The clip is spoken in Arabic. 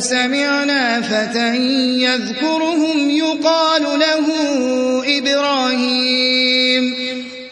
سمعنا فتى يذكرهم يقال له إبراهيم.